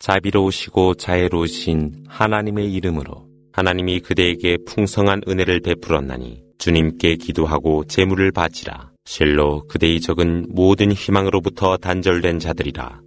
자비로우시고 자애로우신 하나님의 이름으로 하나님이 그대에게 풍성한 은혜를 베풀었나니 주님께 기도하고 재물을 바치라. 실로 그대의 적은 모든 희망으로부터 단절된 자들이라.